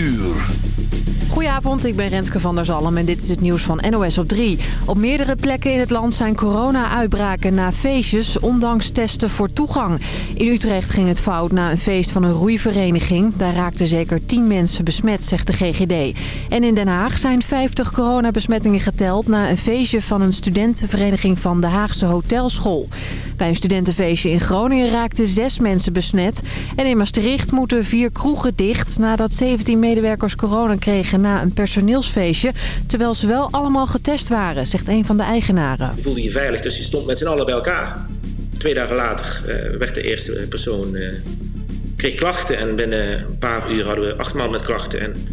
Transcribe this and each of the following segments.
uur. Goedenavond, ik ben Renske van der Zalm en dit is het nieuws van NOS op 3. Op meerdere plekken in het land zijn corona-uitbraken na feestjes, ondanks testen voor toegang. In Utrecht ging het fout na een feest van een roeivereniging. Daar raakten zeker 10 mensen besmet, zegt de GGD. En in Den Haag zijn 50 coronabesmettingen geteld na een feestje van een studentenvereniging van de Haagse Hotelschool. Bij een studentenfeestje in Groningen raakten 6 mensen besmet. En in Maastricht moeten vier kroegen dicht nadat 17 medewerkers corona kregen na een personeelsfeestje. Terwijl ze wel allemaal getest waren, zegt een van de eigenaren. Je voelde je veilig, dus je stond met z'n allen bij elkaar. Twee dagen later uh, werd de eerste persoon... Uh, kreeg klachten en binnen een paar uur hadden we acht man met klachten. En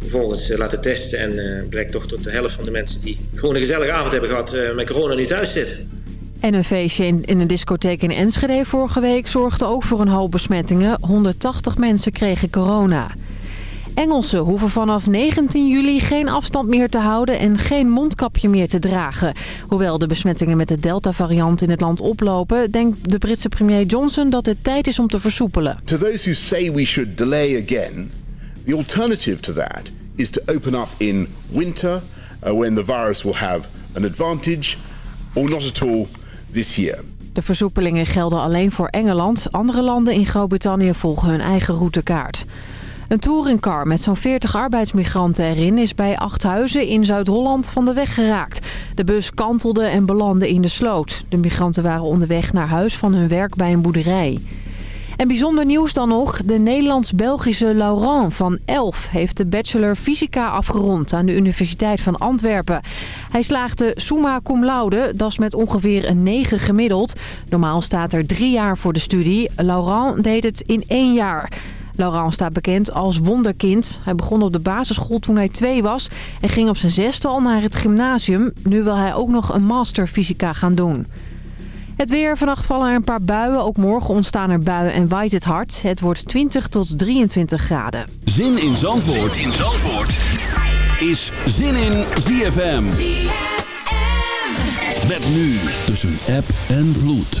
vervolgens uh, laten testen en blijkt toch tot de helft van de mensen die gewoon een gezellige avond hebben gehad... met corona niet thuis zitten. En een feestje in, een discotheek in Enschede vorige week zorgde ook voor een hoop besmettingen. 180 mensen kregen corona. Engelsen hoeven vanaf 19 juli geen afstand meer te houden en geen mondkapje meer te dragen. Hoewel de besmettingen met de Delta-variant in het land oplopen... denkt de Britse premier Johnson dat het tijd is om te versoepelen. Say we should delay again, the alternative to that is to open up in winter... Uh, when the virus will have an advantage, or not at all De versoepelingen gelden alleen voor Engeland. Andere landen in Groot-Brittannië volgen hun eigen routekaart. Een touringcar met zo'n 40 arbeidsmigranten erin is bij Achthuizen in Zuid-Holland van de weg geraakt. De bus kantelde en belandde in de sloot. De migranten waren onderweg naar huis van hun werk bij een boerderij. En bijzonder nieuws dan nog, de Nederlands-Belgische Laurent van 11 heeft de bachelor fysica afgerond aan de Universiteit van Antwerpen. Hij slaagde summa cum laude, dat is met ongeveer een 9 gemiddeld. Normaal staat er drie jaar voor de studie. Laurent deed het in één jaar. Laurent staat bekend als wonderkind. Hij begon op de basisschool toen hij twee was en ging op zijn zesde al naar het gymnasium. Nu wil hij ook nog een master fysica gaan doen. Het weer. Vannacht vallen er een paar buien. Ook morgen ontstaan er buien en waait het hard. Het wordt 20 tot 23 graden. Zin in Zandvoort, zin in Zandvoort. is Zin in ZFM. ZFM. Met nu tussen app en vloed.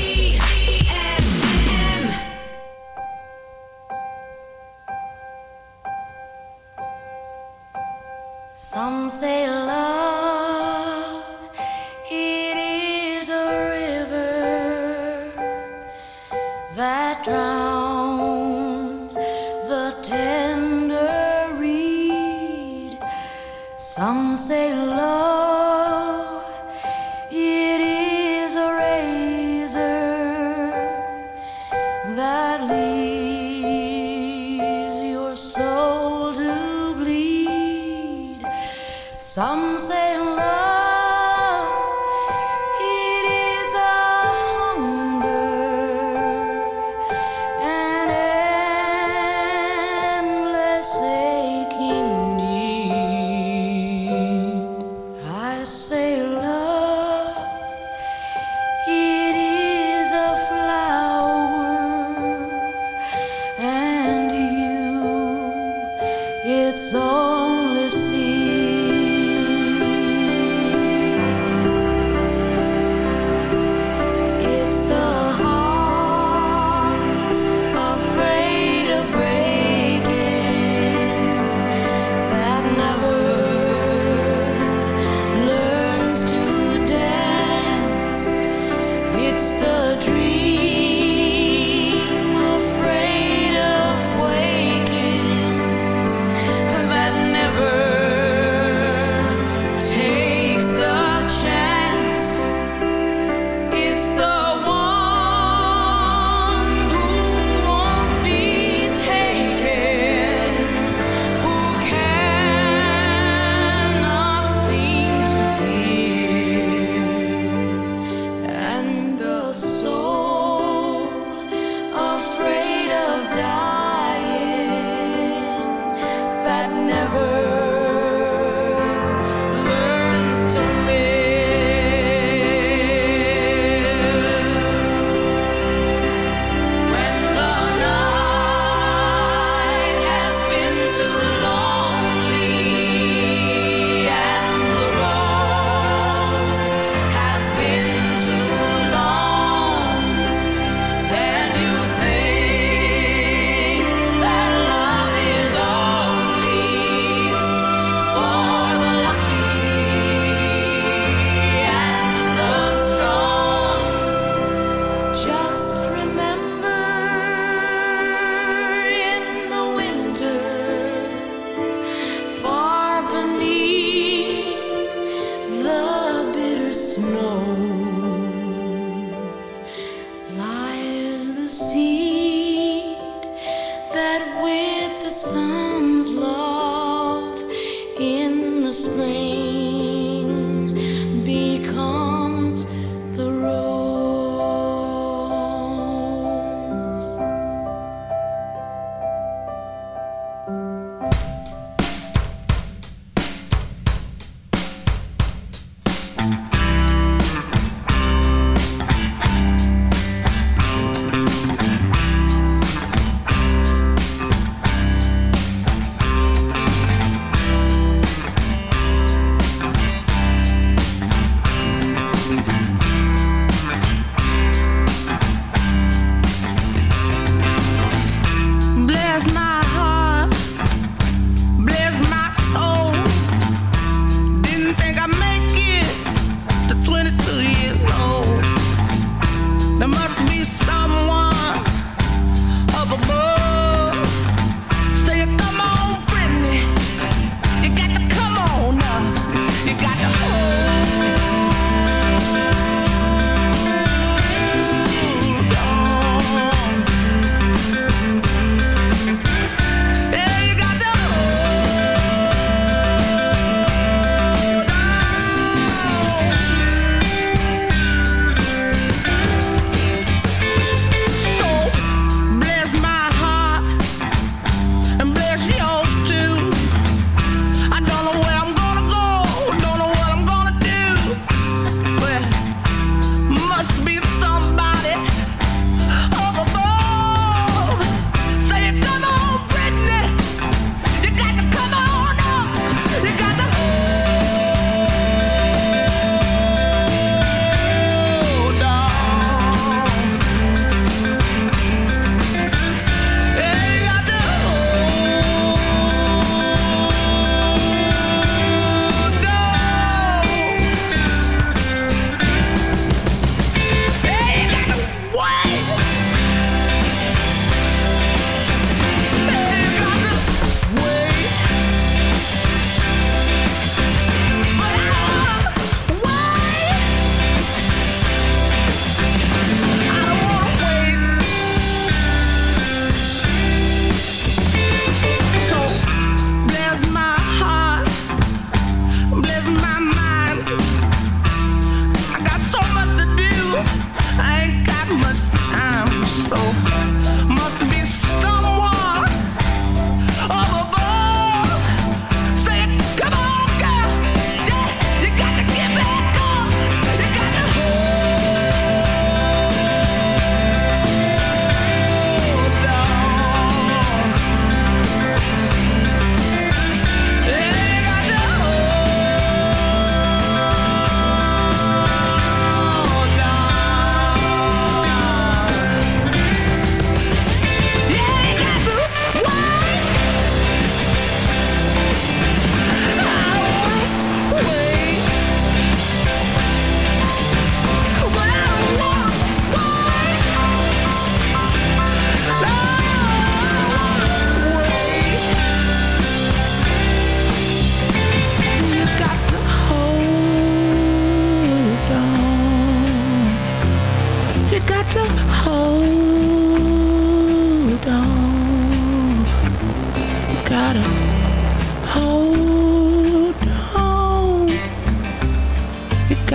Spring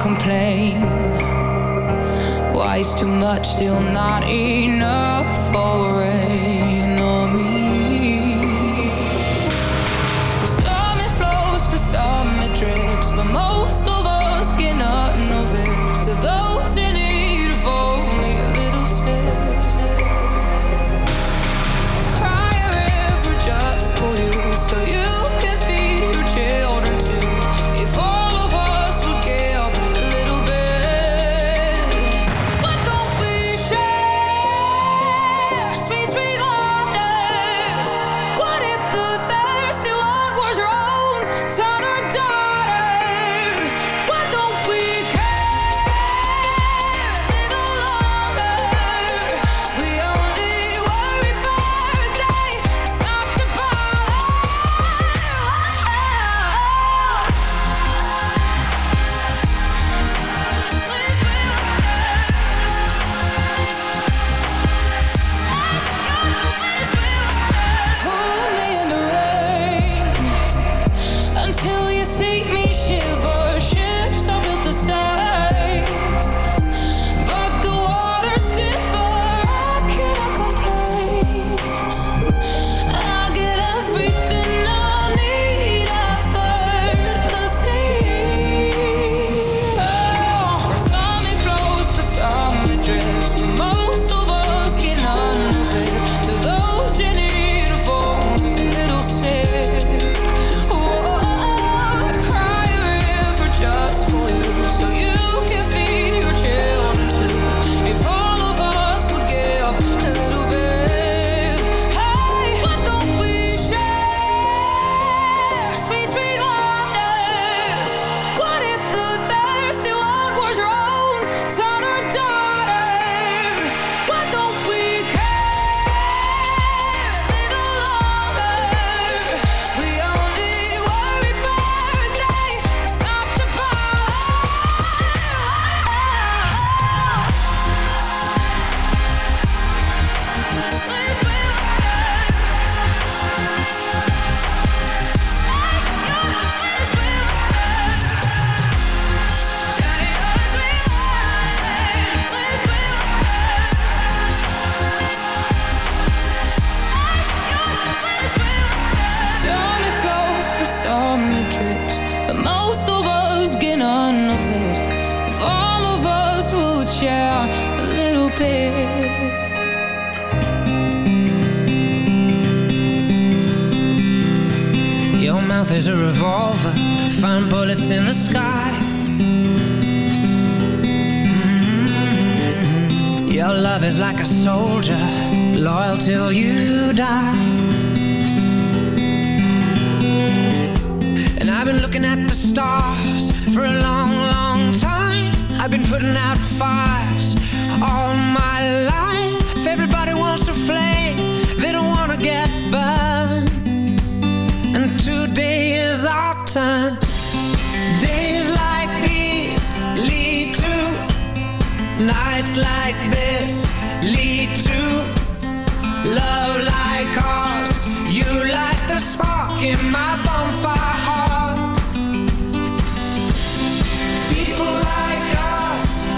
complain Why is too much still not enough for it?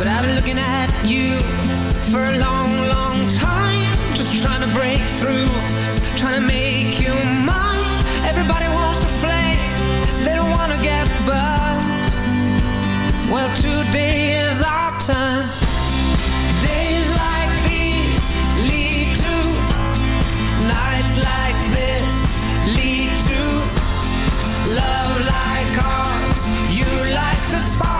But I've been looking at you for a long, long time. Just trying to break through, trying to make you mine. Everybody wants to flame, they don't want to get by. Well, today is our turn. Days like these lead to Nights like this lead to Love like ours, you like the spark.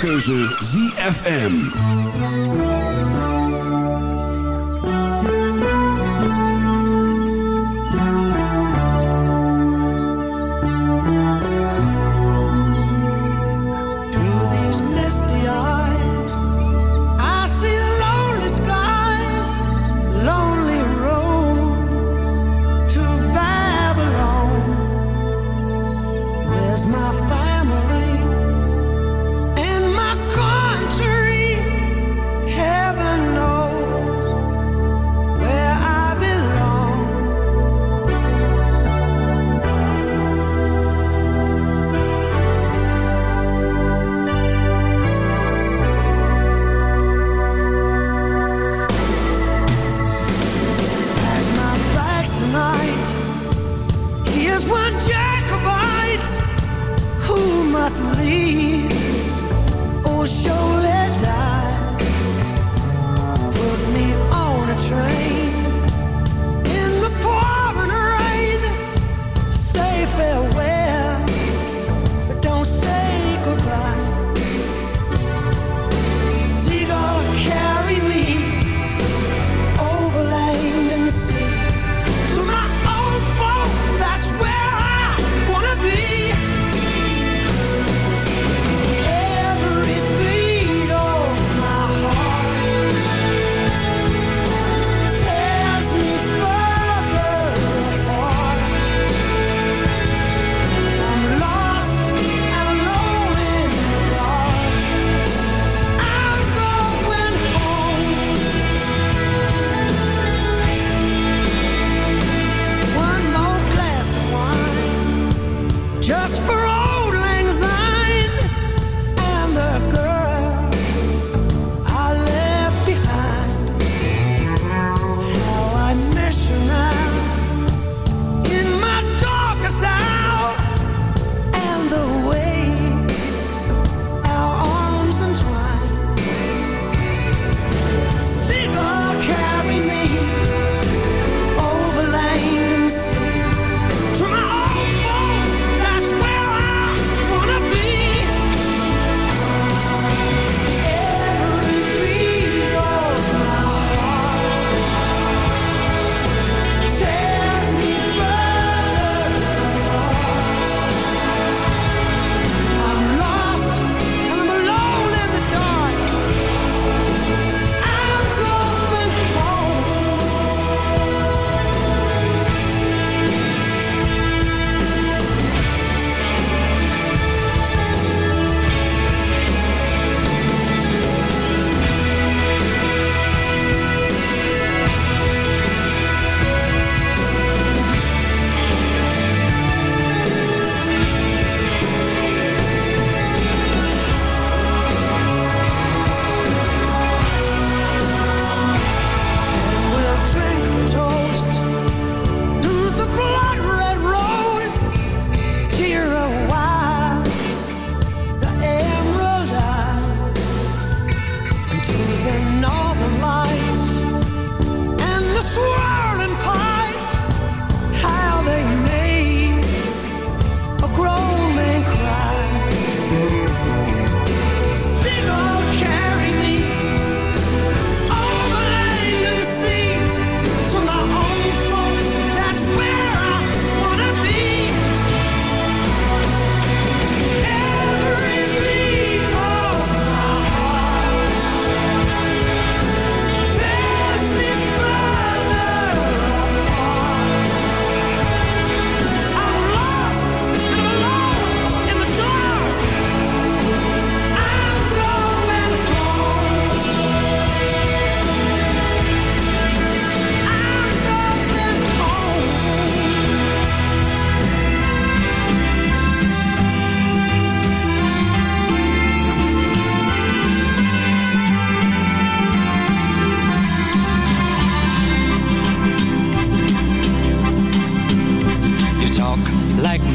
jouw keuze ZFM. must leave. Oh, sure.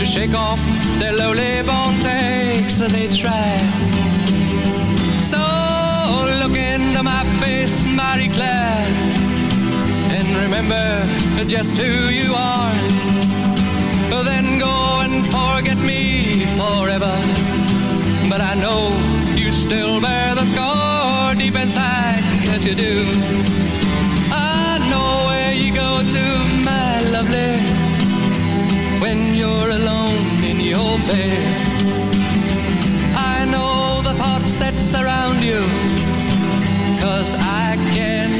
to shake off their lowly born takes. They try. So look into my face, Marie Claire, and remember just who you are. Then go and forget me forever. But I know you still bear the scar deep inside, yes you do. In. I know the thoughts that surround you, cause I can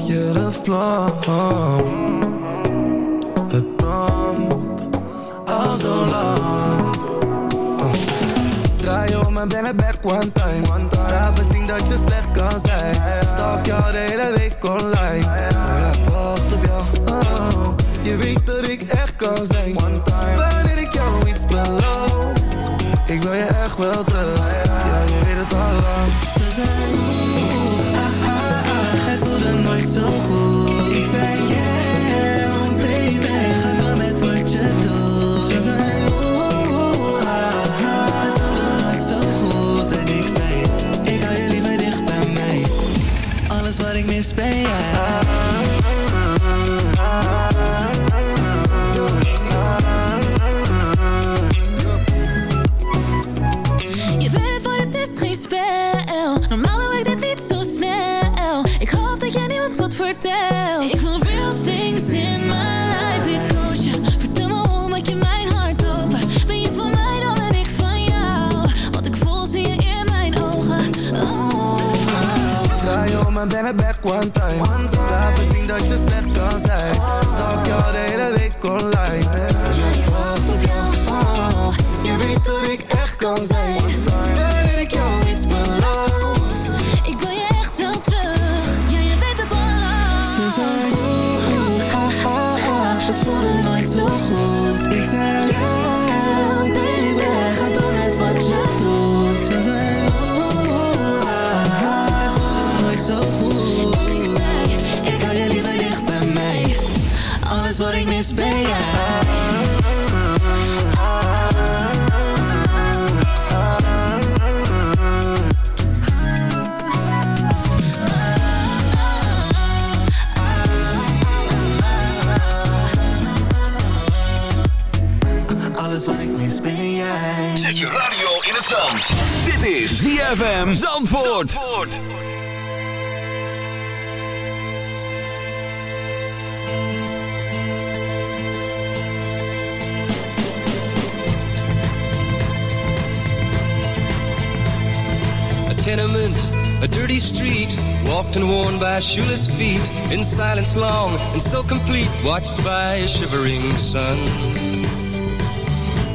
je de vlam. Het brandt al zo lang. Draai om en ben het back one time. Laat me zien dat je slecht kan zijn. Stalk jou de hele week online. Oh ja, wacht op jou. Oh, je weet dat ik echt kan zijn. Wanneer ik jou iets beloof. Ik wil je echt wel one time. Laat me zien dat je slecht kan zijn. Hele ZFM Zandvoort. Zandvoort. A tenement, a dirty street, walked and worn by shoeless feet, in silence long and so complete, watched by a shivering sun.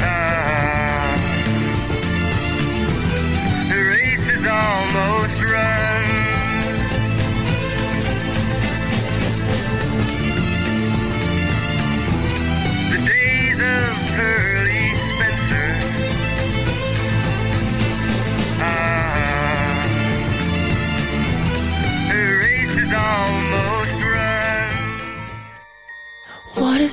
Ah, the race is almost run.